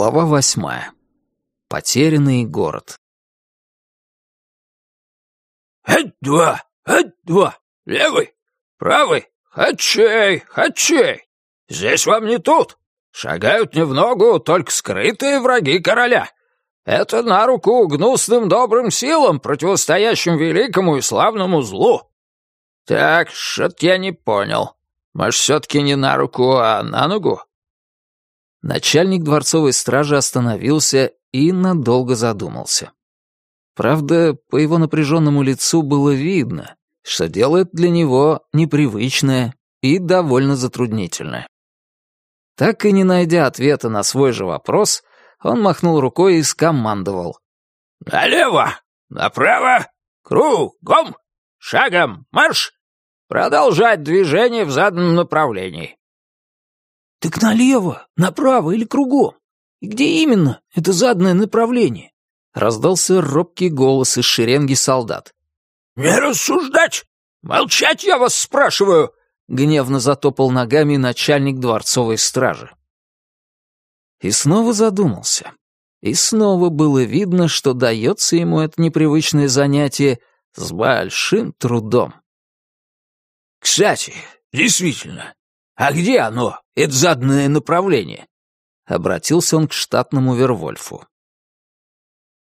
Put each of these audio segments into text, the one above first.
Глава восьмая. Потерянный город. «Ать-два! Ать-два! Левый! Правый! Хачей! Хачей! Здесь вам не тут! Шагают не в ногу только скрытые враги короля! Это на руку гнусным добрым силам, противостоящим великому и славному злу! Так, что-то я не понял. Может, все-таки не на руку, а на ногу?» Начальник дворцовой стражи остановился и надолго задумался. Правда, по его напряженному лицу было видно, что делает для него непривычное и довольно затруднительное. Так и не найдя ответа на свой же вопрос, он махнул рукой и скомандовал. «Налево! Направо! Кругом! Шагом! Марш! Продолжать движение в заданном направлении!» «Так налево, направо или кругом? И где именно это заданное направление?» Раздался робкий голос из шеренги солдат. «Не рассуждать! Молчать, я вас спрашиваю!» Гневно затопал ногами начальник дворцовой стражи. И снова задумался. И снова было видно, что дается ему это непривычное занятие с большим трудом. «Кстати, действительно, а где оно, это заданное направление?» Обратился он к штатному Вервольфу.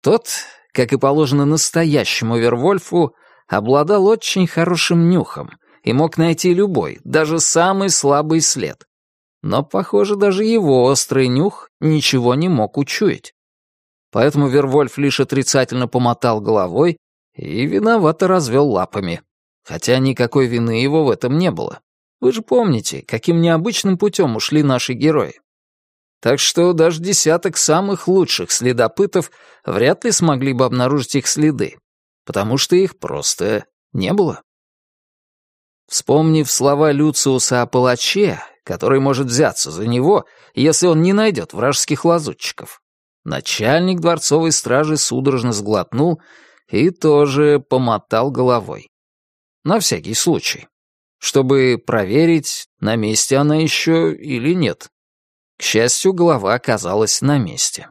Тот, как и положено настоящему Вервольфу, обладал очень хорошим нюхом и мог найти любой, даже самый слабый след. Но, похоже, даже его острый нюх ничего не мог учуять. Поэтому Вервольф лишь отрицательно помотал головой и виновато развел лапами. Хотя никакой вины его в этом не было. Вы же помните, каким необычным путем ушли наши герои. Так что даже десяток самых лучших следопытов вряд ли смогли бы обнаружить их следы, потому что их просто не было. Вспомнив слова Люциуса о палаче, который может взяться за него, если он не найдет вражеских лазутчиков, начальник дворцовой стражи судорожно сглотнул и тоже помотал головой. На всякий случай чтобы проверить, на месте она еще или нет. К счастью, голова оказалась на месте.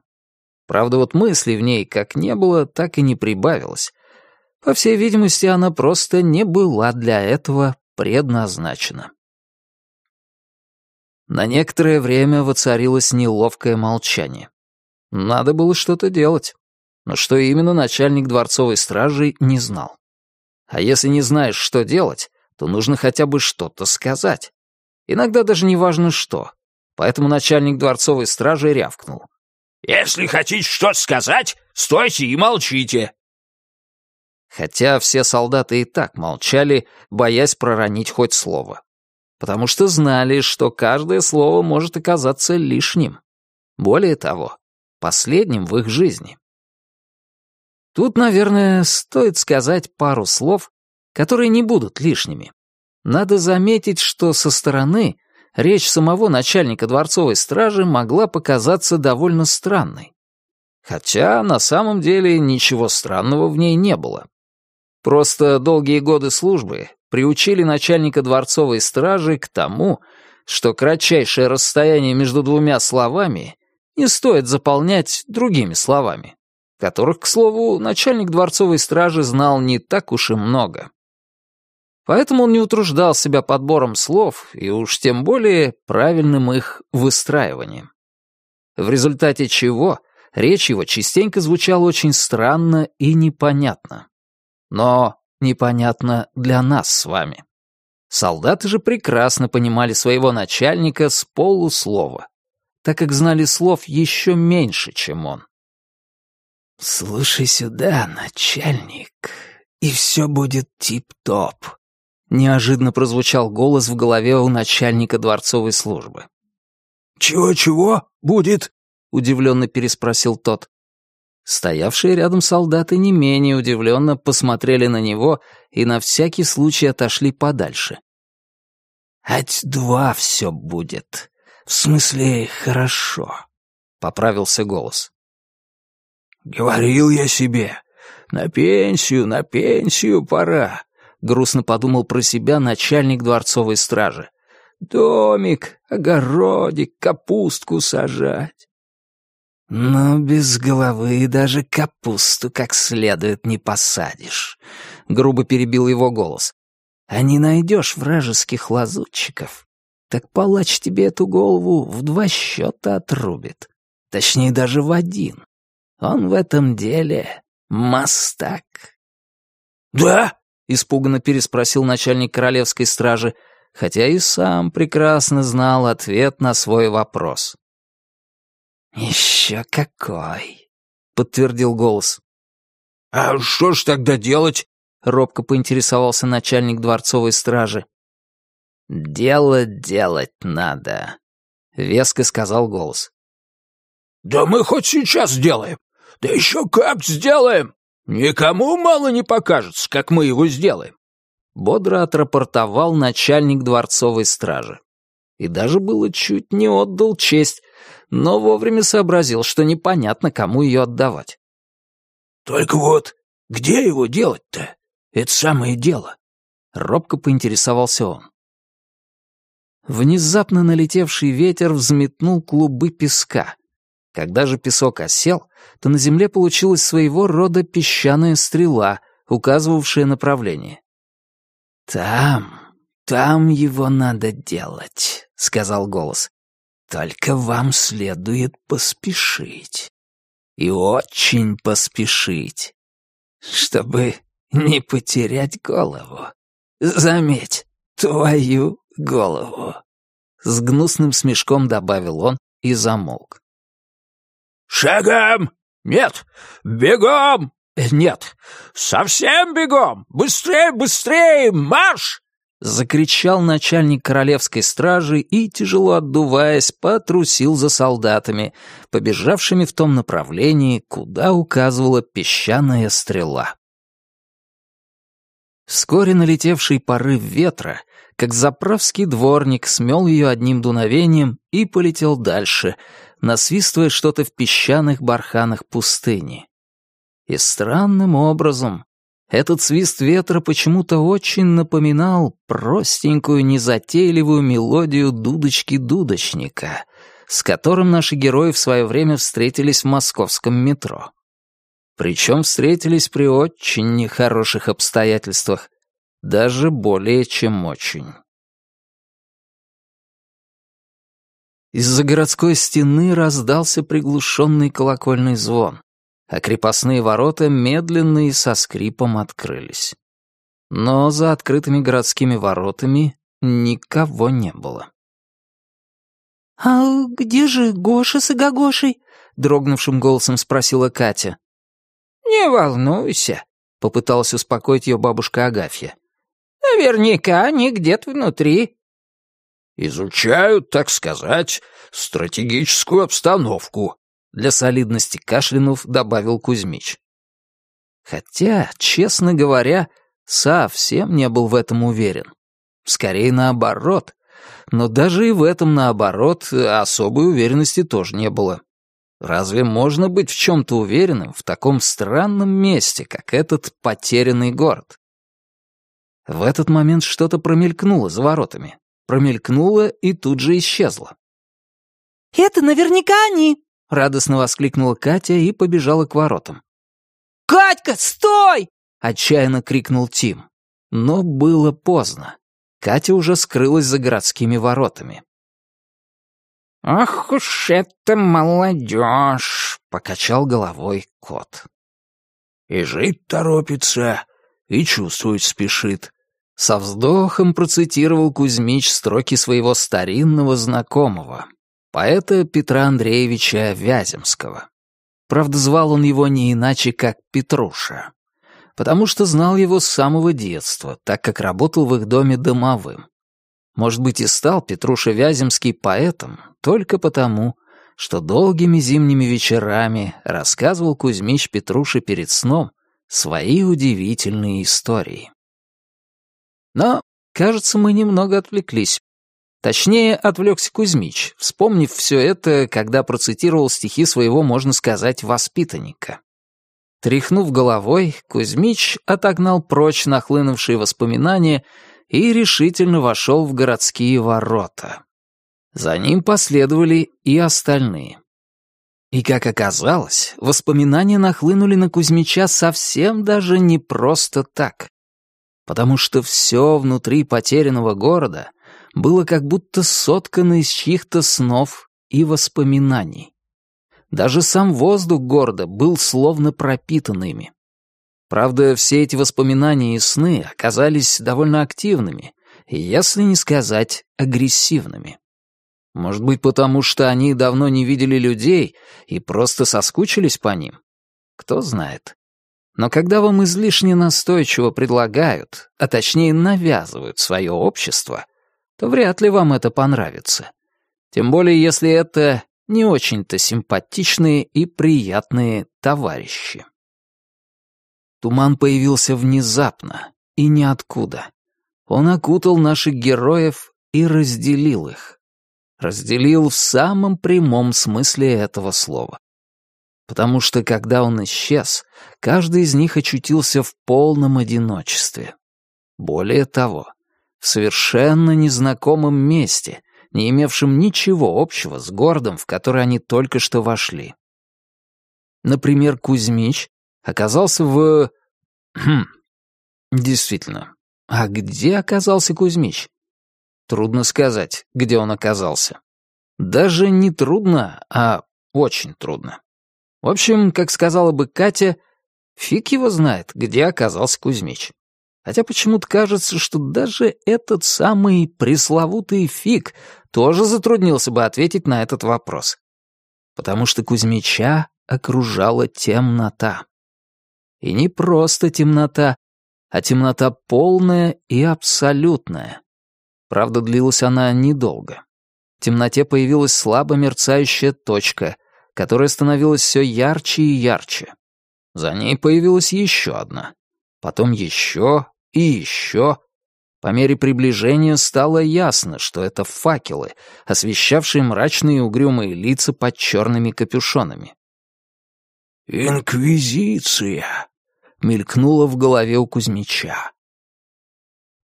Правда, вот мыслей в ней как не было, так и не прибавилось. По всей видимости, она просто не была для этого предназначена. На некоторое время воцарилось неловкое молчание. Надо было что-то делать. Но что именно начальник дворцовой стражи не знал. А если не знаешь, что делать, то нужно хотя бы что-то сказать. Иногда даже не важно что. Поэтому начальник дворцовой стражи рявкнул. «Если хотите что-то сказать, стойте и молчите!» Хотя все солдаты и так молчали, боясь проронить хоть слово. Потому что знали, что каждое слово может оказаться лишним. Более того, последним в их жизни. Тут, наверное, стоит сказать пару слов которые не будут лишними. Надо заметить, что со стороны речь самого начальника дворцовой стражи могла показаться довольно странной. Хотя на самом деле ничего странного в ней не было. Просто долгие годы службы приучили начальника дворцовой стражи к тому, что кратчайшее расстояние между двумя словами не стоит заполнять другими словами, которых, к слову, начальник дворцовой стражи знал не так уж и много. Поэтому он не утруждал себя подбором слов и уж тем более правильным их выстраиванием. В результате чего речь его частенько звучала очень странно и непонятно. Но непонятно для нас с вами. Солдаты же прекрасно понимали своего начальника с полуслова, так как знали слов еще меньше, чем он. «Слушай сюда, начальник, и все будет тип-топ», Неожиданно прозвучал голос в голове у начальника дворцовой службы. «Чего-чего будет?» — удивленно переспросил тот. Стоявшие рядом солдаты не менее удивленно посмотрели на него и на всякий случай отошли подальше. «Ать-два все будет. В смысле, хорошо», — поправился голос. «Говорил я себе, на пенсию, на пенсию пора грустно подумал про себя начальник дворцовой стражи. Домик, огородик, капустку сажать. Но без головы даже капусту как следует не посадишь», — грубо перебил его голос. «А не найдешь вражеских лазутчиков, так палач тебе эту голову в два счета отрубит. Точнее, даже в один. Он в этом деле мастак». «Да?» — испуганно переспросил начальник королевской стражи, хотя и сам прекрасно знал ответ на свой вопрос. «Еще какой!» — подтвердил голос. «А что ж тогда делать?» — робко поинтересовался начальник дворцовой стражи. «Дело делать надо», — веско сказал голос. «Да мы хоть сейчас сделаем. Да еще как сделаем! Никому мало не покажется, как мы его сделаем!» Бодро отрапортовал начальник дворцовой стражи. И даже было чуть не отдал честь, но вовремя сообразил, что непонятно, кому ее отдавать. «Только вот где его делать-то? Это самое дело!» Робко поинтересовался он. Внезапно налетевший ветер взметнул клубы песка. Когда же песок осел, то на земле получилась своего рода песчаная стрела, указывавшая направление. «Там, там его надо делать», — сказал голос. Только вам следует поспешить. И очень поспешить, чтобы не потерять голову. Заметь, твою голову. С гнусным смешком добавил он и замолк. «Шагом! Нет! Бегом! Нет! Совсем бегом! Быстрее, быстрее! Марш!» Закричал начальник королевской стражи и, тяжело отдуваясь, потрусил за солдатами, побежавшими в том направлении, куда указывала песчаная стрела. Вскоре налетевший порыв ветра, как заправский дворник, смел ее одним дуновением и полетел дальше, насвистывая что-то в песчаных барханах пустыни. И странным образом этот свист ветра почему-то очень напоминал простенькую, незатейливую мелодию дудочки-дудочника, с которым наши герои в свое время встретились в московском метро. Причем встретились при очень нехороших обстоятельствах, даже более чем очень. Из-за городской стены раздался приглушенный колокольный звон а крепостные ворота медленно и со скрипом открылись. Но за открытыми городскими воротами никого не было. «А где же Гоша с Агагошей?» — дрогнувшим голосом спросила Катя. «Не волнуйся», — попыталась успокоить ее бабушка Агафья. «Наверняка они где-то внутри». «Изучают, так сказать, стратегическую обстановку», для солидности кашлянув добавил Кузьмич. Хотя, честно говоря, совсем не был в этом уверен. Скорее наоборот. Но даже и в этом наоборот особой уверенности тоже не было. Разве можно быть в чем-то уверенным в таком странном месте, как этот потерянный город? В этот момент что-то промелькнуло за воротами. Промелькнуло и тут же исчезло. «Это наверняка они!» радостно воскликнула Катя и побежала к воротам. «Катька, стой!» — отчаянно крикнул Тим. Но было поздно. Катя уже скрылась за городскими воротами. «Ах уж это молодежь!» — покачал головой кот. «И жить торопится, и чувствовать спешит», — со вздохом процитировал Кузьмич строки своего старинного знакомого, поэта Петра Андреевича Вяземского. Правда, звал он его не иначе, как Петруша, потому что знал его с самого детства, так как работал в их доме домовым. Может быть, и стал Петруша Вяземский поэтом только потому, что долгими зимними вечерами рассказывал Кузьмич Петруше перед сном свои удивительные истории. Но, кажется, мы немного отвлеклись. Точнее, отвлекся Кузьмич, вспомнив все это, когда процитировал стихи своего, можно сказать, воспитанника. Тряхнув головой, Кузьмич отогнал прочь нахлынувшие воспоминания и решительно вошел в городские ворота. За ним последовали и остальные. И, как оказалось, воспоминания нахлынули на Кузьмича совсем даже не просто так. Потому что все внутри потерянного города было как будто соткано из чьих-то снов и воспоминаний. Даже сам воздух города был словно пропитан ими. Правда, все эти воспоминания и сны оказались довольно активными, если не сказать агрессивными. Может быть, потому что они давно не видели людей и просто соскучились по ним? Кто знает. Но когда вам излишне настойчиво предлагают, а точнее навязывают свое общество, то вряд ли вам это понравится. Тем более, если это не очень-то симпатичные и приятные товарищи. Туман появился внезапно и ниоткуда. Он окутал наших героев и разделил их разделил в самом прямом смысле этого слова. Потому что, когда он исчез, каждый из них очутился в полном одиночестве. Более того, в совершенно незнакомом месте, не имевшем ничего общего с городом, в который они только что вошли. Например, Кузьмич оказался в... Действительно, а где оказался Кузьмич? Трудно сказать, где он оказался. Даже не трудно, а очень трудно. В общем, как сказала бы Катя, фиг его знает, где оказался Кузьмич. Хотя почему-то кажется, что даже этот самый пресловутый фиг тоже затруднился бы ответить на этот вопрос. Потому что Кузьмича окружала темнота. И не просто темнота, а темнота полная и абсолютная. Правда, длилась она недолго. В темноте появилась слабо мерцающая точка, которая становилась все ярче и ярче. За ней появилась еще одна. Потом еще и еще. По мере приближения стало ясно, что это факелы, освещавшие мрачные и угрюмые лица под черными капюшонами. «Инквизиция!» — мелькнуло в голове у Кузьмича.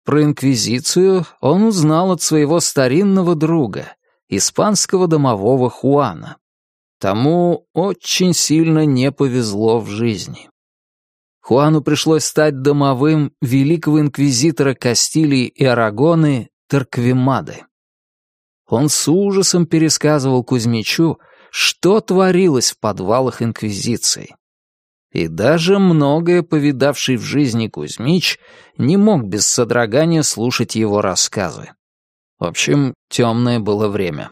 Про Инквизицию он узнал от своего старинного друга, испанского домового Хуана. Тому очень сильно не повезло в жизни. Хуану пришлось стать домовым великого инквизитора Кастилии и Арагоны Тарквимады. Он с ужасом пересказывал Кузьмичу, что творилось в подвалах Инквизиции. И даже многое повидавший в жизни Кузьмич не мог без содрогания слушать его рассказы. В общем, темное было время,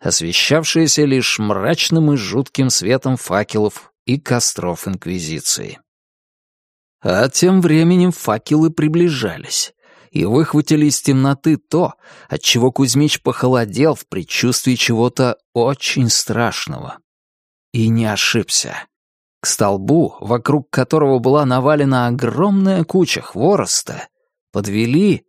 освещавшееся лишь мрачным и жутким светом факелов и костров Инквизиции. А тем временем факелы приближались и выхватили из темноты то, от чего Кузьмич похолодел в предчувствии чего-то очень страшного. И не ошибся. К столбу, вокруг которого была навалена огромная куча хвороста, подвели...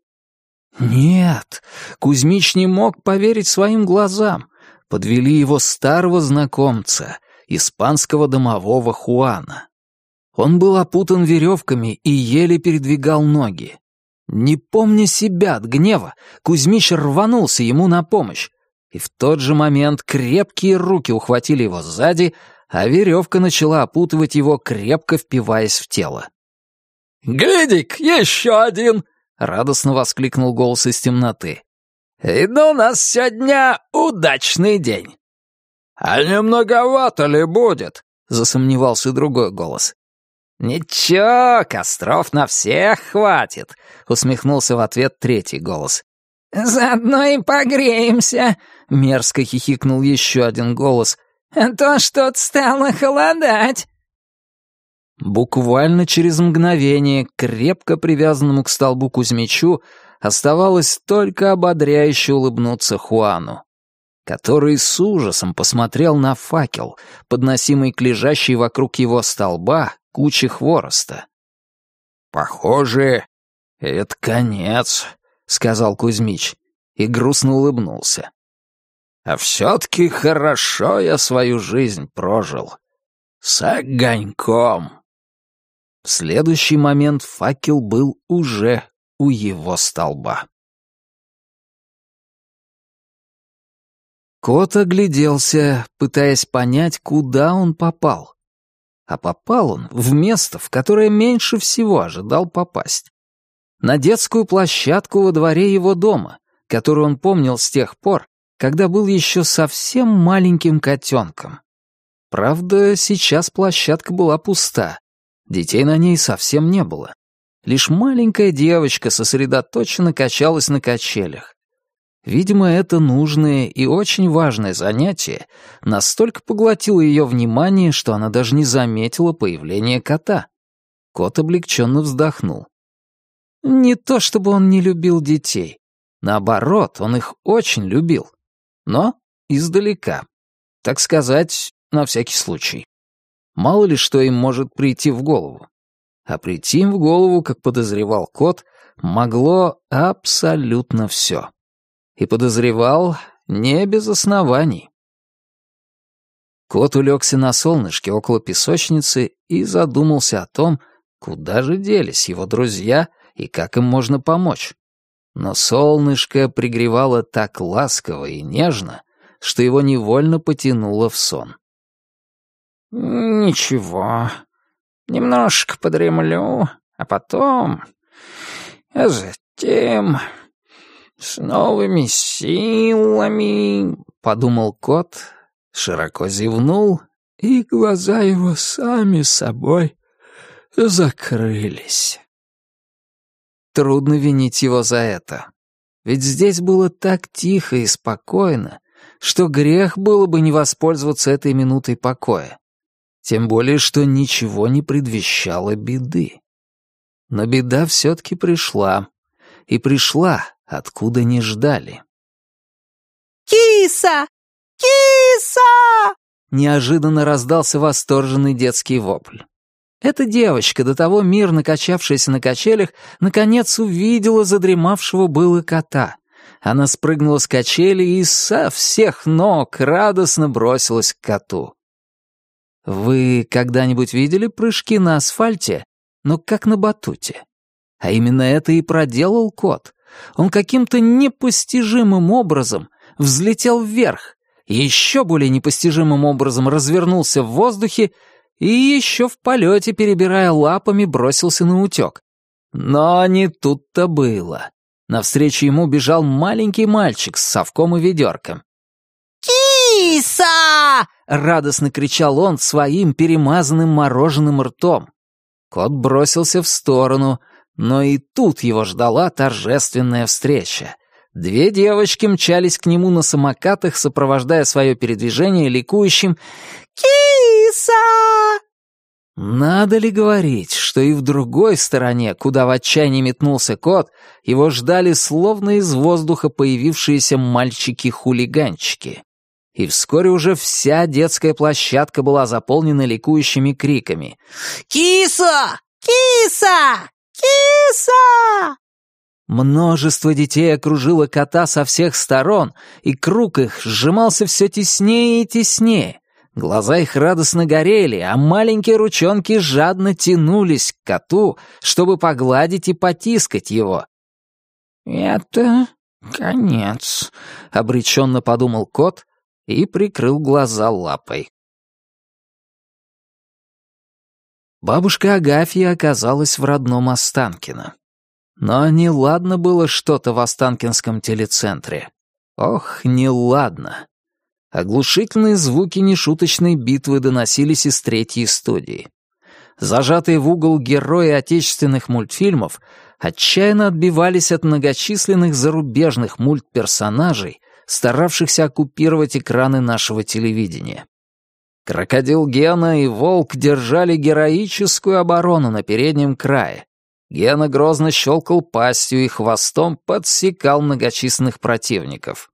Нет, Кузьмич не мог поверить своим глазам. Подвели его старого знакомца, испанского домового Хуана. Он был опутан веревками и еле передвигал ноги. Не помня себя от гнева, Кузьмич рванулся ему на помощь, и в тот же момент крепкие руки ухватили его сзади, а веревка начала опутывать его, крепко впиваясь в тело. «Глядик, еще один!» — радостно воскликнул голос из темноты. «Видно, у нас сегодня удачный день». «А не многовато ли будет?» — засомневался другой голос. «Ничего, костров на всех хватит», — усмехнулся в ответ третий голос. «Заодно и погреемся», — мерзко хихикнул еще один голос, то что-то стало холодать». Буквально через мгновение крепко привязанному к столбу Кузьмичу оставалось только ободряюще улыбнуться Хуану, который с ужасом посмотрел на факел, подносимый к лежащей вокруг его столба куче хвороста. «Похоже, это конец», — сказал Кузьмич и грустно улыбнулся. А все-таки хорошо я свою жизнь прожил. С огоньком. В следующий момент факел был уже у его столба. Кот огляделся, пытаясь понять, куда он попал. А попал он в место, в которое меньше всего ожидал попасть. На детскую площадку во дворе его дома, которую он помнил с тех пор, когда был еще совсем маленьким котенком. Правда, сейчас площадка была пуста. Детей на ней совсем не было. Лишь маленькая девочка сосредоточенно качалась на качелях. Видимо, это нужное и очень важное занятие настолько поглотило ее внимание, что она даже не заметила появления кота. Кот облегченно вздохнул. Не то чтобы он не любил детей. Наоборот, он их очень любил. Но издалека. Так сказать, на всякий случай. Мало ли что им может прийти в голову. А прийти им в голову, как подозревал кот, могло абсолютно все. И подозревал не без оснований. Кот улегся на солнышке около песочницы и задумался о том, куда же делись его друзья и как им можно помочь. Но солнышко пригревало так ласково и нежно, что его невольно потянуло в сон. «Ничего, немножко подремлю, а потом... А затем... с новыми силами...» — подумал кот, широко зевнул, и глаза его сами собой закрылись. Трудно винить его за это. Ведь здесь было так тихо и спокойно, что грех было бы не воспользоваться этой минутой покоя. Тем более, что ничего не предвещало беды. Но беда все-таки пришла. И пришла, откуда не ждали. «Киса! Киса!» Неожиданно раздался восторженный детский вопль. Эта девочка, до того мирно качавшаяся на качелях, наконец увидела задремавшего было кота. Она спрыгнула с качели и со всех ног радостно бросилась к коту. Вы когда-нибудь видели прыжки на асфальте, но как на батуте? А именно это и проделал кот. Он каким-то непостижимым образом взлетел вверх, еще более непостижимым образом развернулся в воздухе и еще в полете, перебирая лапами, бросился на утек. Но не тут-то было. Навстречу ему бежал маленький мальчик с совком и ведерком. «Киса!» — радостно кричал он своим перемазанным мороженым ртом. Кот бросился в сторону, но и тут его ждала торжественная встреча. Две девочки мчались к нему на самокатах, сопровождая свое передвижение ликующим «Киса!» Надо ли говорить, что и в другой стороне, куда в отчаянии метнулся кот, его ждали словно из воздуха появившиеся мальчики-хулиганчики. И вскоре уже вся детская площадка была заполнена ликующими криками «Киса! Киса! Киса!» Множество детей окружило кота со всех сторон, и круг их сжимался все теснее и теснее. Глаза их радостно горели, а маленькие ручонки жадно тянулись к коту, чтобы погладить и потискать его. «Это конец», — обреченно подумал кот и прикрыл глаза лапой. Бабушка Агафья оказалась в родном Останкино. Но неладно было что-то в Останкинском телецентре. Ох, неладно. Оглушительные звуки нешуточной битвы доносились из третьей студии. Зажатые в угол герои отечественных мультфильмов отчаянно отбивались от многочисленных зарубежных мультперсонажей, старавшихся оккупировать экраны нашего телевидения. Крокодил Гена и Волк держали героическую оборону на переднем крае, Гена грозно щелкал пастью и хвостом подсекал многочисленных противников.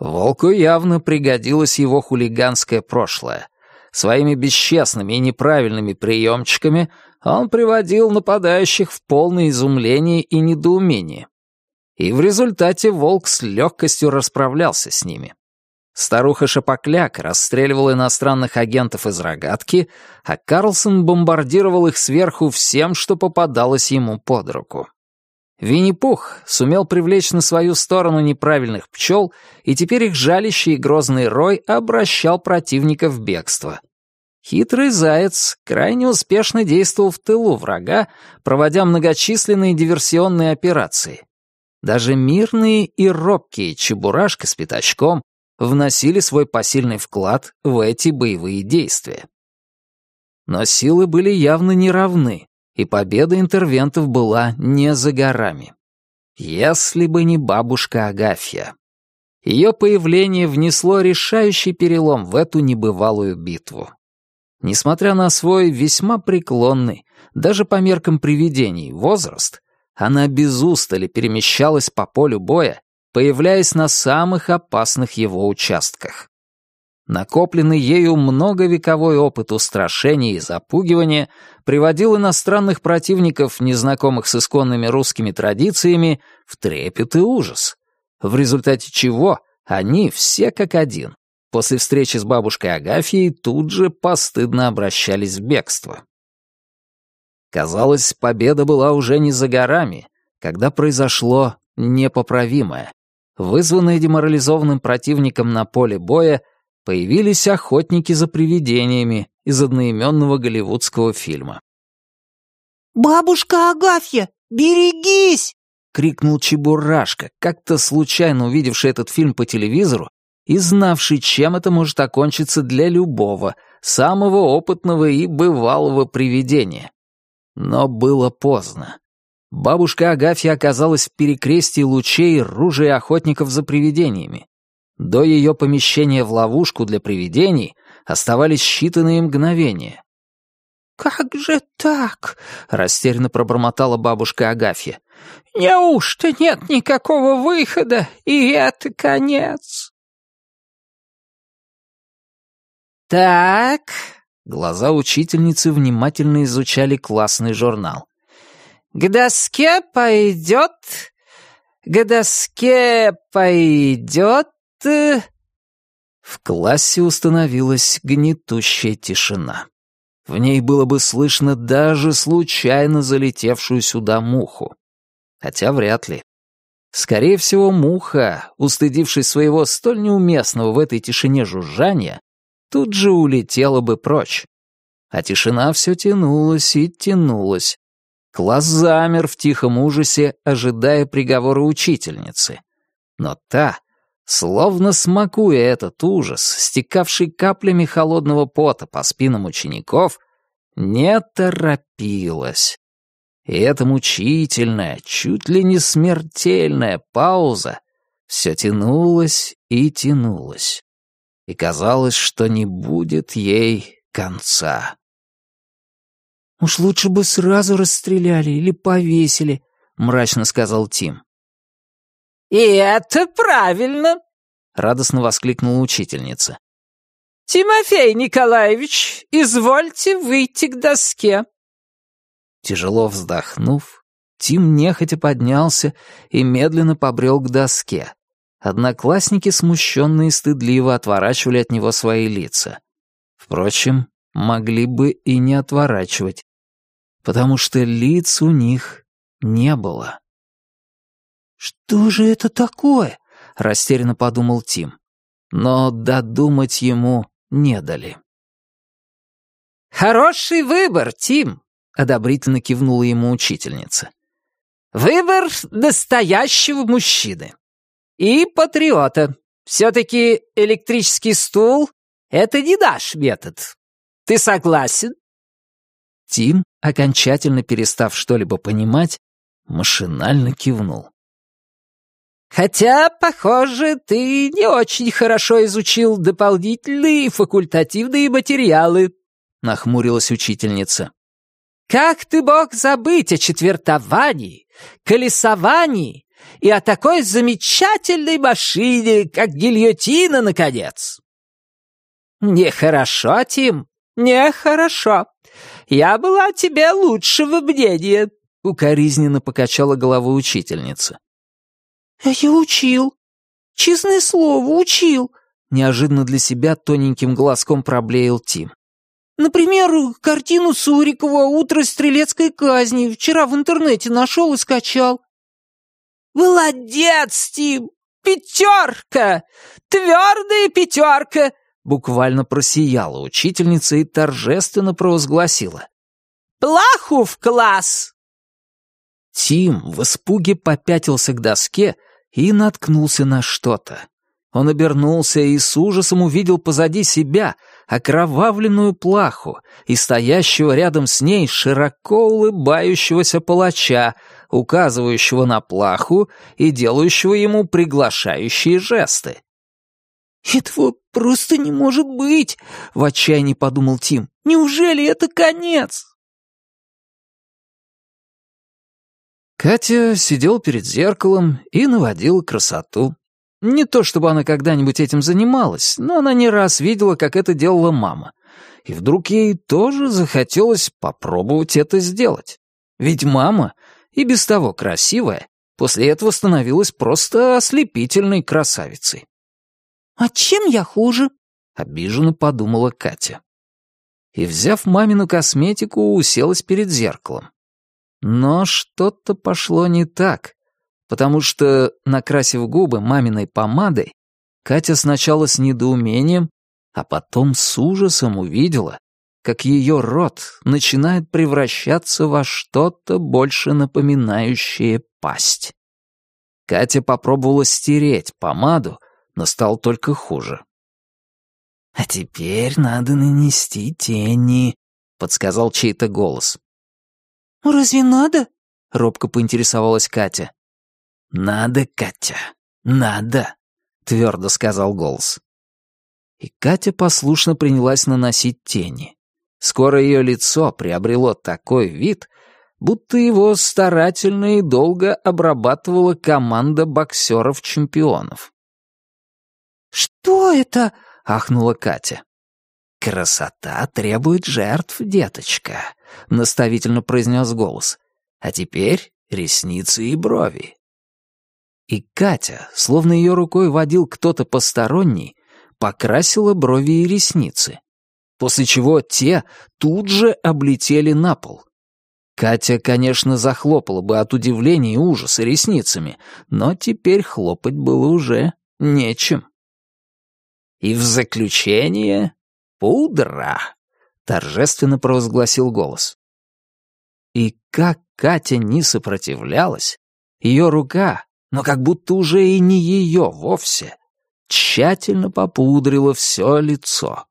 Волку явно пригодилось его хулиганское прошлое. Своими бесчестными и неправильными приемчиками он приводил нападающих в полное изумление и недоумение. И в результате волк с легкостью расправлялся с ними. Старуха Шапокляк расстреливала иностранных агентов из рогатки, а Карлсон бомбардировал их сверху всем, что попадалось ему под руку. Винни-Пух сумел привлечь на свою сторону неправильных пчел, и теперь их жалящий и грозный рой обращал противника в бегство. Хитрый заяц крайне успешно действовал в тылу врага, проводя многочисленные диверсионные операции. Даже мирные и робкие Чебурашка с Пятачком вносили свой посильный вклад в эти боевые действия. Но силы были явно неравны, и победа интервентов была не за горами. Если бы не бабушка Агафья. Ее появление внесло решающий перелом в эту небывалую битву. Несмотря на свой весьма преклонный, даже по меркам привидений, возраст, она без устали перемещалась по полю боя, появляясь на самых опасных его участках. Накопленный ею многовековой опыт устрашения и запугивания приводил иностранных противников, незнакомых с исконными русскими традициями, в трепет и ужас, в результате чего они все как один после встречи с бабушкой Агафьей тут же постыдно обращались в бегство. Казалось, победа была уже не за горами, когда произошло непоправимое. Вызванное деморализованным противником на поле боя, появились охотники за привидениями из одноименного голливудского фильма. «Бабушка Агафья, берегись!» — крикнул Чебурашка, как-то случайно увидевший этот фильм по телевизору и знавший, чем это может окончиться для любого, самого опытного и бывалого привидения. Но было поздно. Бабушка Агафья оказалась в перекрестии лучей ружей охотников за привидениями. До ее помещения в ловушку для привидений оставались считанные мгновения. «Как же так?» — растерянно пробормотала бабушка Агафья. «Неужто нет никакого выхода, и это конец?» «Так...» — глаза учительницы внимательно изучали классный журнал. «К доске пойдет... К доске пойдет...» В классе установилась гнетущая тишина. В ней было бы слышно даже случайно залетевшую сюда муху. Хотя вряд ли. Скорее всего, муха, устыдившись своего столь неуместного в этой тишине жужжания, тут же улетела бы прочь. А тишина все тянулась и тянулась. Класс замер в тихом ужасе, ожидая приговора учительницы. Но та Словно смакуя этот ужас, стекавший каплями холодного пота по спинам учеников, не торопилась. И эта мучительная, чуть ли не смертельная пауза все тянулась и тянулась. И казалось, что не будет ей конца. «Уж лучше бы сразу расстреляли или повесили», — мрачно сказал Тим. «И это правильно!» — радостно воскликнула учительница. «Тимофей Николаевич, извольте выйти к доске». Тяжело вздохнув, Тим нехотя поднялся и медленно побрел к доске. Одноклассники смущенно и стыдливо отворачивали от него свои лица. Впрочем, могли бы и не отворачивать, потому что лиц у них не было. «Что же это такое?» — растерянно подумал Тим. Но додумать ему не дали. «Хороший выбор, Тим!» — одобрительно кивнула ему учительница. «Выбор настоящего мужчины. И патриота. Все-таки электрический стул — это не наш метод. Ты согласен?» Тим, окончательно перестав что-либо понимать, машинально кивнул. Хотя, похоже, ты не очень хорошо изучил дополнительные факультативные материалы, нахмурилась учительница. Как ты мог забыть о четвертовании, колесовании и о такой замечательной машине, как гильотина, наконец? Нехорошо, Тим, нехорошо. Я была тебе лучшего мнения, укоризненно покачала головой учительница. «А я учил. Честное слово, учил», — неожиданно для себя тоненьким глазком проблеял Тим. «Например, картину Сурикова «Утро стрелецкой казни» вчера в интернете нашел и скачал». «Молодец, Тим! Пятерка! Твердая пятерка!» Буквально просияла учительница и торжественно провозгласила. «Плаху в класс!» Тим в испуге попятился к доске и наткнулся на что-то. Он обернулся и с ужасом увидел позади себя окровавленную плаху и стоящего рядом с ней широко улыбающегося палача, указывающего на плаху и делающего ему приглашающие жесты. «Этого просто не может быть!» — в отчаянии подумал Тим. «Неужели это конец?» Катя сидела перед зеркалом и наводила красоту. Не то чтобы она когда-нибудь этим занималась, но она не раз видела, как это делала мама. И вдруг ей тоже захотелось попробовать это сделать. Ведь мама, и без того красивая, после этого становилась просто ослепительной красавицей. «А чем я хуже?» — обиженно подумала Катя. И, взяв мамину косметику, уселась перед зеркалом. Но что-то пошло не так потому что, накрасив губы маминой помадой, Катя сначала с недоумением, а потом с ужасом увидела, как ее рот начинает превращаться во что-то больше напоминающее пасть. Катя попробовала стереть помаду, но стало только хуже. «А теперь надо нанести тени», — подсказал чей-то голос. «Разве надо?» — робко поинтересовалась Катя. «Надо, Катя, надо», — твердо сказал голос. И Катя послушно принялась наносить тени. Скоро ее лицо приобрело такой вид, будто его старательно и долго обрабатывала команда боксеров-чемпионов. «Что это?» — ахнула Катя. «Красота требует жертв, деточка», — наставительно произнес голос. «А теперь ресницы и брови. И Катя, словно ее рукой водил кто-то посторонний, покрасила брови и ресницы, после чего те тут же облетели на пол. Катя, конечно, захлопала бы от удивления и ужаса ресницами, но теперь хлопать было уже нечем. И в заключение пудра, торжественно провозгласил голос. И как Катя не сопротивлялась, ее рука, но как будто уже и не ее вовсе, тщательно попудрила все лицо.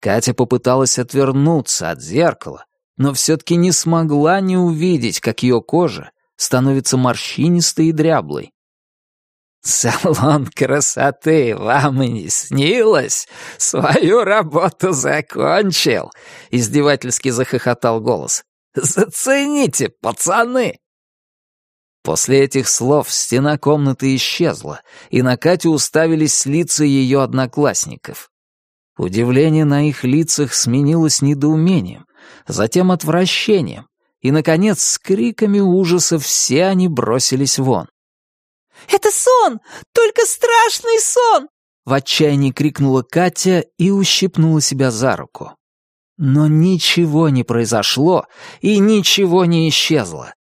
Катя попыталась отвернуться от зеркала, но все-таки не смогла не увидеть, как ее кожа становится морщинистой и дряблой. «Салон красоты вам и не снилось? Свою работу закончил!» — издевательски захохотал голос. «Зацените, пацаны!» После этих слов стена комнаты исчезла, и на Катю уставились лица ее одноклассников. Удивление на их лицах сменилось недоумением, затем отвращением, и, наконец, с криками ужаса все они бросились вон. «Это сон! Только страшный сон!» В отчаянии крикнула Катя и ущипнула себя за руку. Но ничего не произошло, и ничего не исчезло.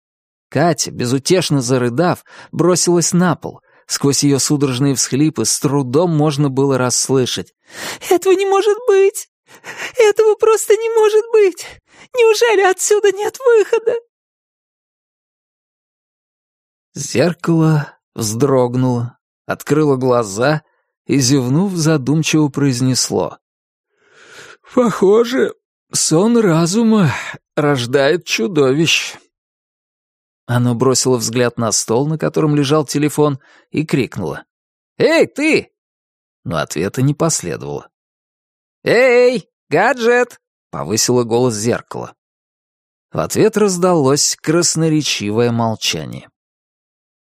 Катя, безутешно зарыдав, бросилась на пол. Сквозь ее судорожные всхлипы с трудом можно было расслышать. «Этого не может быть! Этого просто не может быть! Неужели отсюда нет выхода?» Зеркало вздрогнуло, открыло глаза и, зевнув, задумчиво произнесло. «Похоже, сон разума рождает чудовищ». Оно бросило взгляд на стол, на котором лежал телефон, и крикнуло. «Эй, ты!» Но ответа не последовало. «Эй, гаджет!» — повысило голос зеркала. В ответ раздалось красноречивое молчание.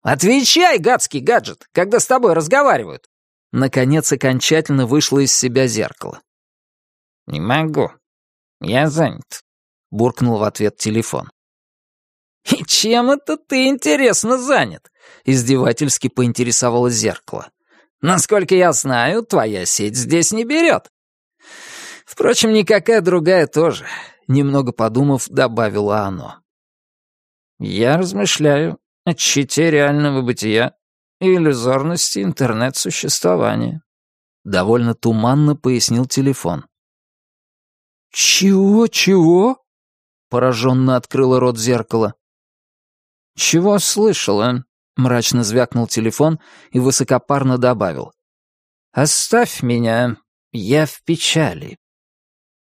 «Отвечай, гадский гаджет, когда с тобой разговаривают!» Наконец окончательно вышло из себя зеркало. «Не могу. Я занят», — буркнул в ответ телефон. «И чем это ты, интересно, занят?» — издевательски поинтересовалось зеркало. «Насколько я знаю, твоя сеть здесь не берет». Впрочем, никакая другая тоже, немного подумав, добавила оно. «Я размышляю, о чите реального бытия и иллюзорности интернет-существования», — довольно туманно пояснил телефон. «Чего-чего?» — пораженно открыла рот зеркало. «Чего слышала?» — мрачно звякнул телефон и высокопарно добавил. «Оставь меня, я в печали».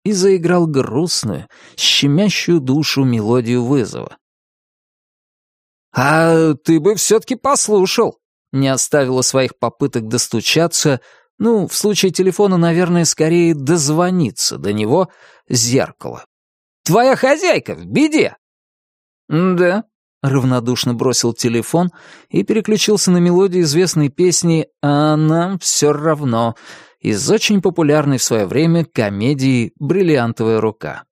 И заиграл грустную, щемящую душу мелодию вызова. «А ты бы все-таки послушал!» Не оставила своих попыток достучаться, ну, в случае телефона, наверное, скорее дозвониться до него зеркало. «Твоя хозяйка в беде!» «Да», — равнодушно бросил телефон и переключился на мелодию известной песни «А нам все равно» из очень популярной в свое время комедии «Бриллиантовая рука».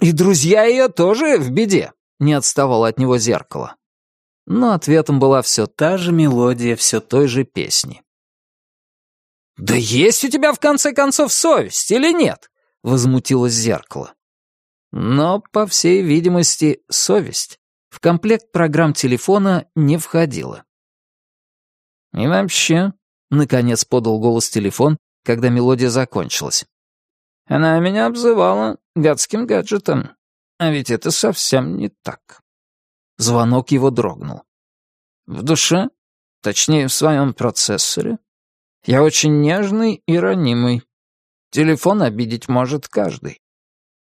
«И друзья ее тоже в беде», — не отставало от него зеркало. Но ответом была все та же мелодия все той же песни. «Да есть у тебя в конце концов совесть или нет?» — возмутилось зеркало. Но, по всей видимости, совесть в комплект программ телефона не входила. «И вообще», — наконец подал голос телефон, когда мелодия закончилась. «Она меня обзывала гадским гаджетом, а ведь это совсем не так». Звонок его дрогнул. «В душе, точнее, в своем процессоре, я очень нежный и ранимый. Телефон обидеть может каждый.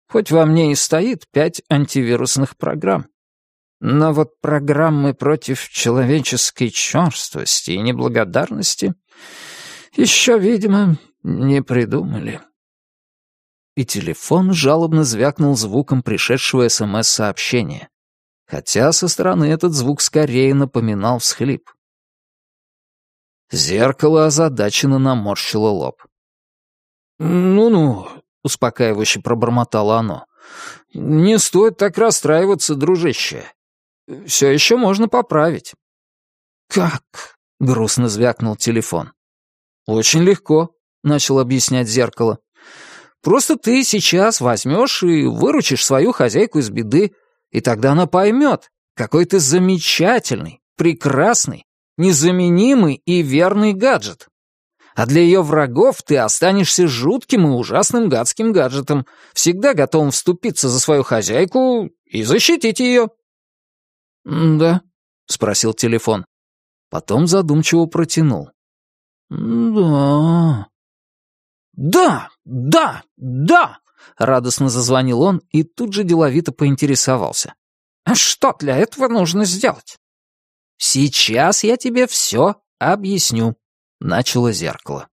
Хоть во мне и стоит пять антивирусных программ. Но вот программы против человеческой черствости и неблагодарности еще, видимо, не придумали. И телефон жалобно звякнул звуком пришедшего СМС-сообщения, хотя со стороны этот звук скорее напоминал всхлип. Зеркало озадаченно наморщило лоб. «Ну-ну, — успокаивающе пробормотало оно. «Не стоит так расстраиваться, дружище. Все еще можно поправить». «Как?» — грустно звякнул телефон. «Очень легко», — начал объяснять зеркало. «Просто ты сейчас возьмешь и выручишь свою хозяйку из беды, и тогда она поймет, какой ты замечательный, прекрасный, незаменимый и верный гаджет а для ее врагов ты останешься жутким и ужасным гадским гаджетом, всегда готовым вступиться за свою хозяйку и защитить ее». «Да», — спросил телефон. Потом задумчиво протянул. «Да...» «Да, да, да!» — радостно зазвонил он и тут же деловито поинтересовался. «А что для этого нужно сделать?» «Сейчас я тебе все объясню», начало зеркало.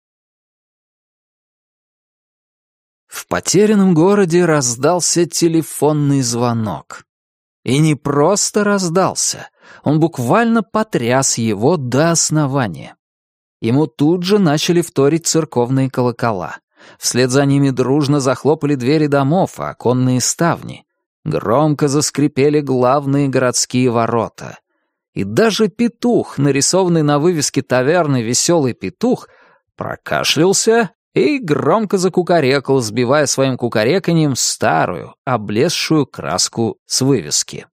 В потерянном городе раздался телефонный звонок. И не просто раздался, он буквально потряс его до основания. Ему тут же начали вторить церковные колокола. Вслед за ними дружно захлопали двери домов, а оконные ставни. Громко заскрипели главные городские ворота. И даже петух, нарисованный на вывеске таверны «Веселый петух», прокашлялся и громко закукарекал, сбивая своим кукареканьем старую, облезшую краску с вывески.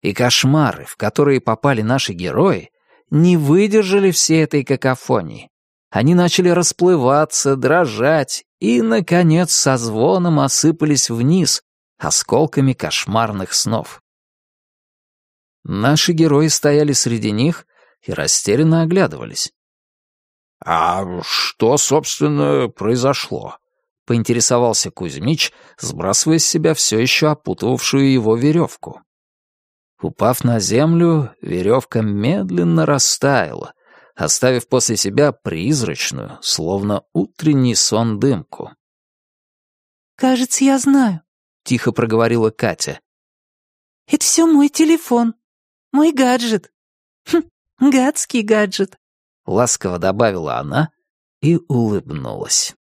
И кошмары, в которые попали наши герои, не выдержали всей этой какофонии. Они начали расплываться, дрожать и, наконец, со звоном осыпались вниз осколками кошмарных снов. Наши герои стояли среди них и растерянно оглядывались. «А что, собственно, произошло?» — поинтересовался Кузьмич, сбрасывая с себя все еще опутывавшую его веревку. Упав на землю, веревка медленно растаяла, оставив после себя призрачную, словно утренний сон дымку. «Кажется, я знаю», — тихо проговорила Катя. «Это все мой телефон. Мой гаджет. Хм, гадский гаджет. Ласково добавила она и улыбнулась.